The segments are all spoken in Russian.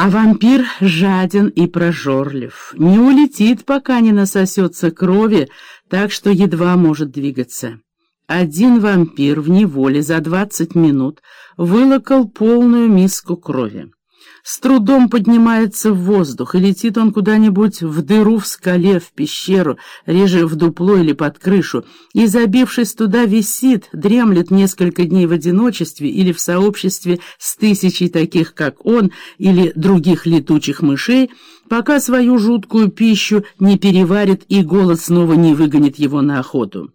А вампир жаден и прожорлив, не улетит, пока не насосется крови, так что едва может двигаться. Один вампир в неволе за двадцать минут вылокал полную миску крови. С трудом поднимается в воздух, и летит он куда-нибудь в дыру в скале, в пещеру, реже в дупло или под крышу, и, забившись туда, висит, дремлет несколько дней в одиночестве или в сообществе с тысячей таких, как он, или других летучих мышей, пока свою жуткую пищу не переварит и голод снова не выгонит его на охоту.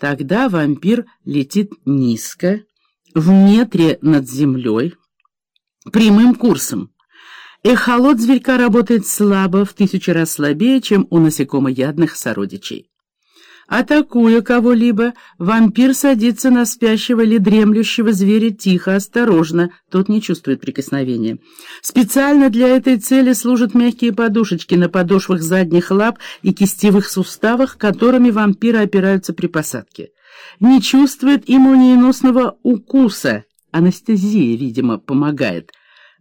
Тогда вампир летит низко, в метре над землей, прямым курсом. Эхолот зверька работает слабо, в тысячу раз слабее, чем у насекомоядных сородичей. Атакуя кого-либо, вампир садится на спящего или дремлющего зверя тихо, осторожно, тот не чувствует прикосновения. Специально для этой цели служат мягкие подушечки на подошвах задних лап и кистевых суставах, которыми вампиры опираются при посадке. Не чувствует и молниеносного укуса, анестезия, видимо, помогает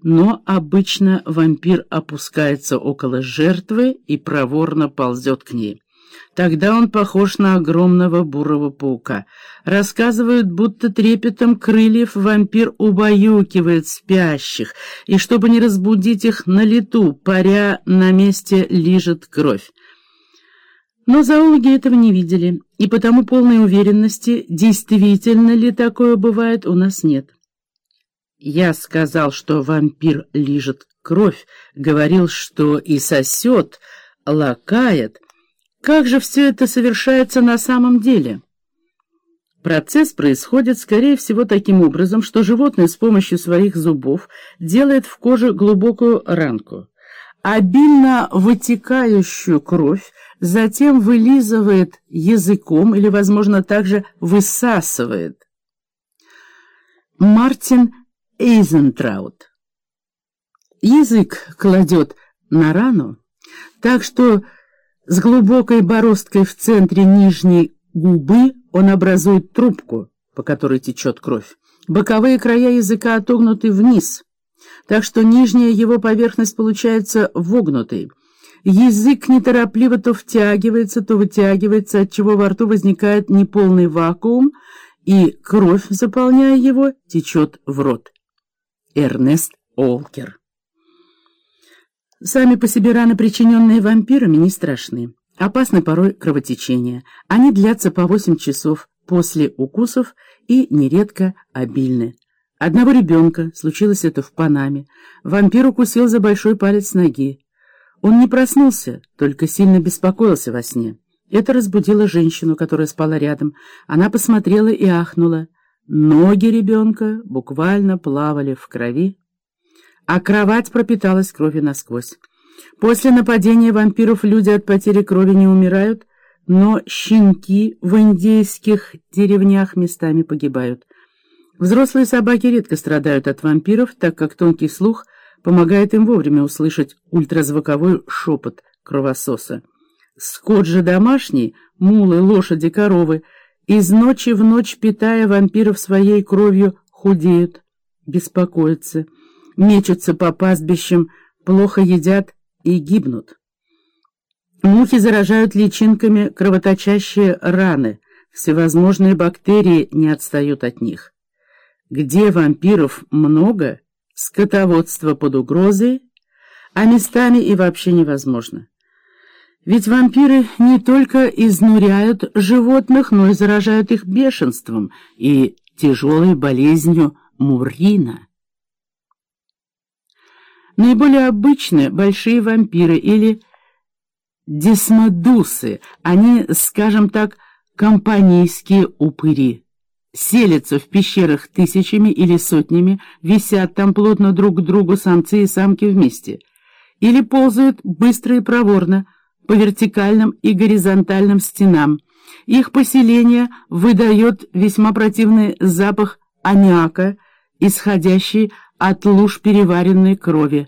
но обычно вампир опускается около жертвы и проворно ползет к ней. Тогда он похож на огромного бурого паука. Рассказывают, будто трепетом крыльев вампир убаюкивает спящих, и чтобы не разбудить их на лету, паря на месте лижет кровь. Но зоологи этого не видели, и потому полной уверенности, действительно ли такое бывает, у нас нет. Я сказал, что вампир лижет кровь, говорил, что и сосет, лакает. Как же все это совершается на самом деле? Процесс происходит, скорее всего, таким образом, что животное с помощью своих зубов делает в коже глубокую ранку. Обильно вытекающую кровь затем вылизывает языком или, возможно, также высасывает. Мартин Эйзентраут. Язык кладет на рану, так что с глубокой бороздкой в центре нижней губы он образует трубку, по которой течет кровь. Боковые края языка отогнуты вниз, так что нижняя его поверхность получается вогнутой. Язык неторопливо то втягивается, то вытягивается, отчего во рту возникает неполный вакуум, и кровь, заполняя его, течет в рот. Эрнест Олкер. Сами по себе раны, причиненные вампирами, не страшны. Опасны порой кровотечения. Они длятся по 8 часов после укусов и нередко обильны. Одного ребенка, случилось это в Панаме, вампир укусил за большой палец ноги. Он не проснулся, только сильно беспокоился во сне. Это разбудило женщину, которая спала рядом. Она посмотрела и ахнула. Ноги ребенка буквально плавали в крови, а кровать пропиталась кровью насквозь. После нападения вампиров люди от потери крови не умирают, но щенки в индейских деревнях местами погибают. Взрослые собаки редко страдают от вампиров, так как тонкий слух помогает им вовремя услышать ультразвуковой шепот кровососа. Скот же домашний, мулы, лошади, коровы — из ночи в ночь, питая вампиров своей кровью, худеют, беспокоятся, мечутся по пастбищам, плохо едят и гибнут. Мухи заражают личинками кровоточащие раны, всевозможные бактерии не отстают от них. Где вампиров много, скотоводство под угрозой, а местами и вообще невозможно. Ведь вампиры не только изнуряют животных, но и заражают их бешенством и тяжелой болезнью мурина. Наиболее обычны большие вампиры или десмодусы, они, скажем так, компанейские упыри. Селятся в пещерах тысячами или сотнями, висят там плотно друг к другу самцы и самки вместе. Или ползают быстро и проворно, по вертикальным и горизонтальным стенам. Их поселение выдает весьма противный запах аммиака, исходящий от луж переваренной крови.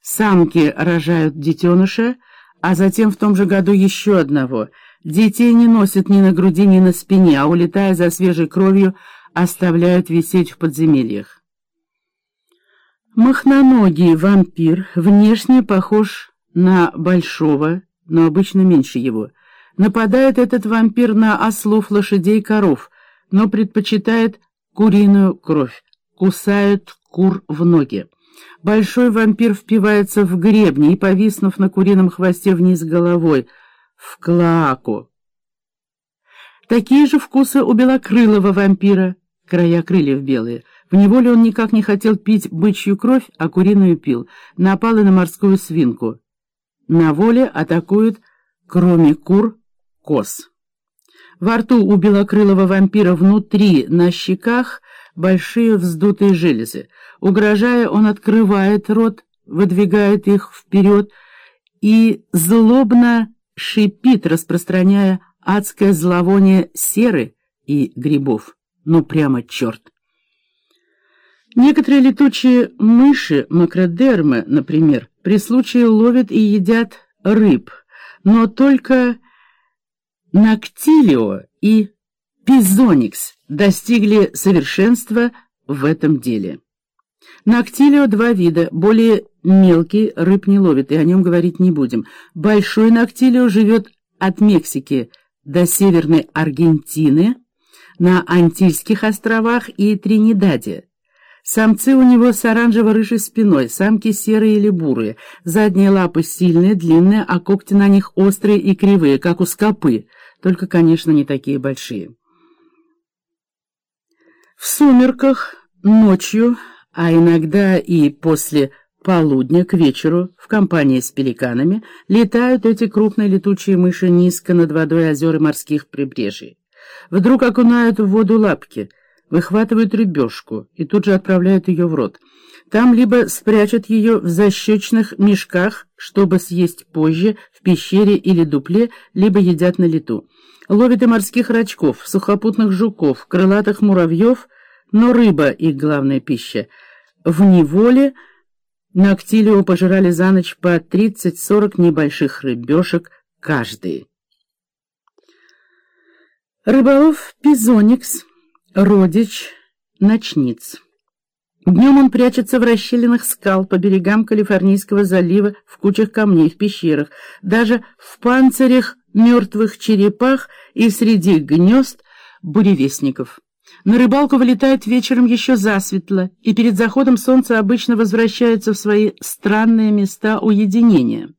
Самки рожают детеныша, а затем в том же году еще одного. Детей не носят ни на груди, ни на спине, а улетая за свежей кровью, оставляют висеть в подземельях. Махноногий вампир внешне похож на большого, но обычно меньше его. Нападает этот вампир на ослов, лошадей, коров, но предпочитает куриную кровь, кусает кур в ноги. Большой вампир впивается в гребни и, повиснув на курином хвосте вниз головой, в клоаку. Такие же вкусы у белокрылого вампира, края крыльев белые. В неволе он никак не хотел пить бычью кровь, а куриную пил. Напал и на морскую свинку. На воле атакуют, кроме кур, коз. Во рту у белокрылого вампира внутри, на щеках, большие вздутые железы. Угрожая, он открывает рот, выдвигает их вперед и злобно шипит, распространяя адское зловоние серы и грибов. Ну, прямо черт! Некоторые летучие мыши, макродермы, например, при случае ловят и едят рыб, но только Нактилио и Пизоникс достигли совершенства в этом деле. Нактилио два вида, более мелкий рыб не ловит, и о нем говорить не будем. Большой нактилио живет от Мексики до Северной Аргентины, на Антильских островах и Тринидаде. Самцы у него с оранжево-рыжей спиной, самки серые или бурые, задние лапы сильные, длинные, а когти на них острые и кривые, как у скопы, только, конечно, не такие большие. В сумерках, ночью, а иногда и после полудня к вечеру в компании с пеликанами летают эти крупные летучие мыши низко над водой озер и морских прибрежий. Вдруг окунают в воду лапки, выхватывают рыбешку и тут же отправляют ее в рот. Там либо спрячут ее в защечных мешках, чтобы съесть позже в пещере или дупле, либо едят на лету. Ловят и морских рачков, сухопутных жуков, крылатых муравьев, но рыба — их главная пища. В неволе на Актилио пожирали за ночь по 30-40 небольших рыбешек каждый. Рыболов Пизоникс, родич ночниц. Днем он прячется в расщелинах скал по берегам Калифорнийского залива, в кучах камней, в пещерах, даже в панцирях мертвых черепах и среди гнезд буревестников. На рыбалку вылетает вечером еще засветло, и перед заходом солнца обычно возвращается в свои странные места уединения.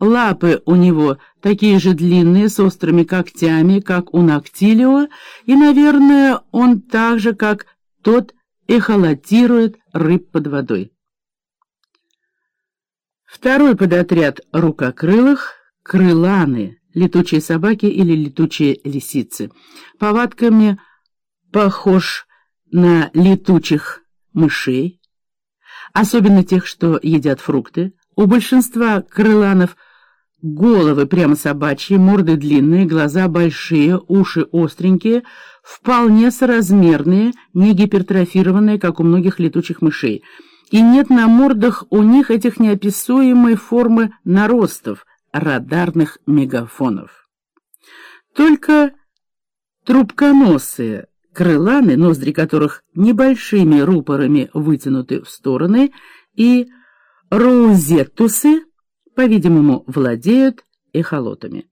Лапы у него такие же длинные, с острыми когтями, как у Нактилио, и, наверное, он так же, как тот, эхолотирует рыб под водой. Второй подотряд рукокрылых — крыланы, летучие собаки или летучие лисицы. Повадками похож на летучих мышей, особенно тех, что едят фрукты. У большинства крыланов – Головы прямо собачьи, морды длинные, глаза большие, уши остренькие, вполне соразмерные, не гипертрофированные, как у многих летучих мышей. И нет на мордах у них этих неописуемой формы наростов, радарных мегафонов. Только трубконосые крыланы, ноздри которых небольшими рупорами вытянуты в стороны, и роузеттусы — по-видимому, владеют эхолотами.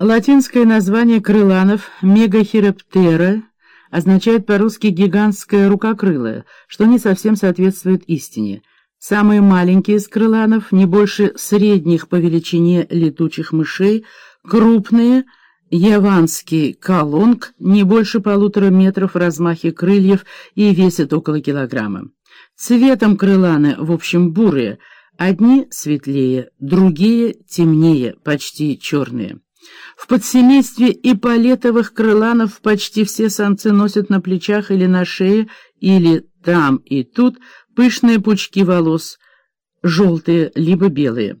Латинское название крыланов мегахироптера означает по-русски «гигантская рукокрылая», что не совсем соответствует истине. Самые маленькие из крыланов, не больше средних по величине летучих мышей, крупные – яванский колонг не больше полутора метров в размахе крыльев и весит около килограмма. Цветом крыланы, в общем, бурые – Одни светлее, другие темнее, почти черные. В подсемействе ипполетовых крыланов почти все самцы носят на плечах или на шее, или там и тут пышные пучки волос, желтые либо белые.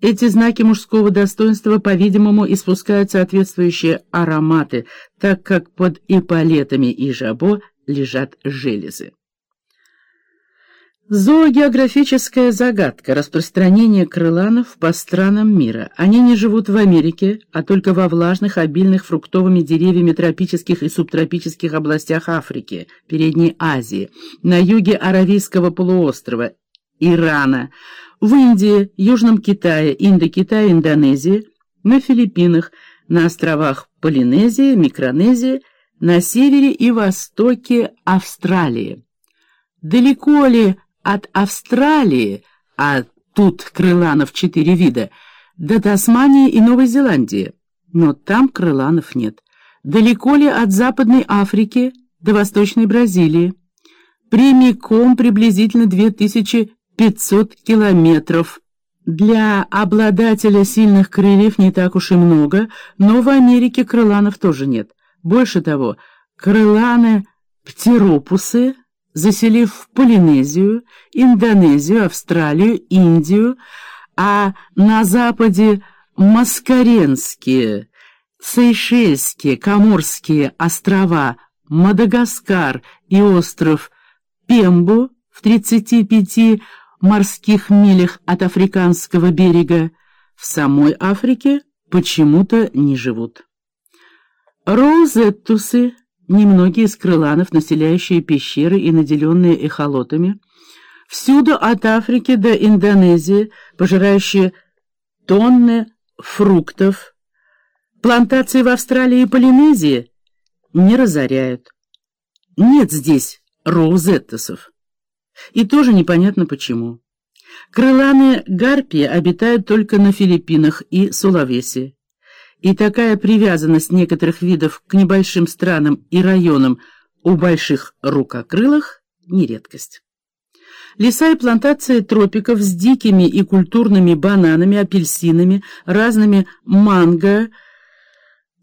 Эти знаки мужского достоинства, по-видимому, испускают соответствующие ароматы, так как под ипполетами и жабо лежат железы. Зоогеографическая загадка распространения крыланов по странам мира. Они не живут в Америке, а только во влажных, обильных фруктовыми деревьями тропических и субтропических областях Африки, Передней Азии, на юге Аравийского полуострова, Ирана, в Индии, Южном Китае, Индокитае, Индонезии, на Филиппинах, на островах Полинезии, Микронезии, на севере и востоке Австралии. Далеко ли от Австралии, а тут крыланов четыре вида, до Тасмании и Новой Зеландии. Но там крыланов нет. Далеко ли от Западной Африки до Восточной Бразилии? Прямиком приблизительно 2500 километров. Для обладателя сильных крыльев не так уж и много, но в Америке крыланов тоже нет. Больше того, крыланы-птеропусы заселив Полинезию, Индонезию, Австралию, Индию, а на западе Маскаренские, Сейшельские, Коморские острова, Мадагаскар и остров Пембу в 35 морских милях от африканского берега, в самой Африке почему-то не живут. Роузеттусы немногие из крыланов, населяющие пещеры и наделенные эхолотами, всюду от Африки до Индонезии, пожирающие тонны фруктов, плантации в Австралии и Полинезии не разоряют. Нет здесь роузеттесов. И тоже непонятно почему. Крыланы гарпии обитают только на Филиппинах и Сулавеси и такая привязанность некоторых видов к небольшим странам и районам у больших рукокрылых – не редкость. Леса и плантации тропиков с дикими и культурными бананами, апельсинами, разными манго,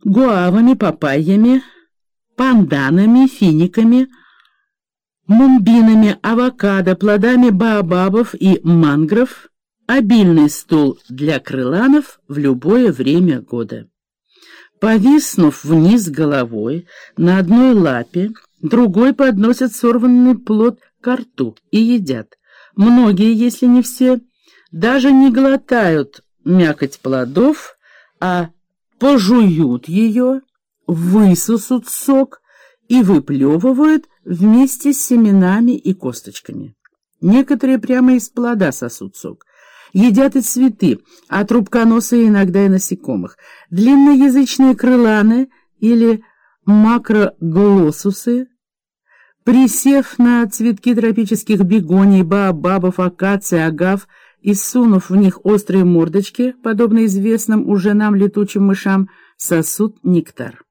гуавами, папайями, панданами, финиками, мумбинами, авокадо, плодами баобабов и мангров – обильный стол для крыланов в любое время года. Повиснув вниз головой, на одной лапе, другой подносят сорванный плод к рту и едят. Многие, если не все, даже не глотают мякоть плодов, а пожуют ее, высосут сок и выплевывают вместе с семенами и косточками. Некоторые прямо из плода сосут сок. Едят и цветы, а трубконосые иногда и насекомых. Длинноязычные крыланы или макроглоссусы, присев на цветки тропических бегоний, баобабов, акаций, агав и сунув в них острые мордочки, подобно известным уже нам летучим мышам, сосут нектар.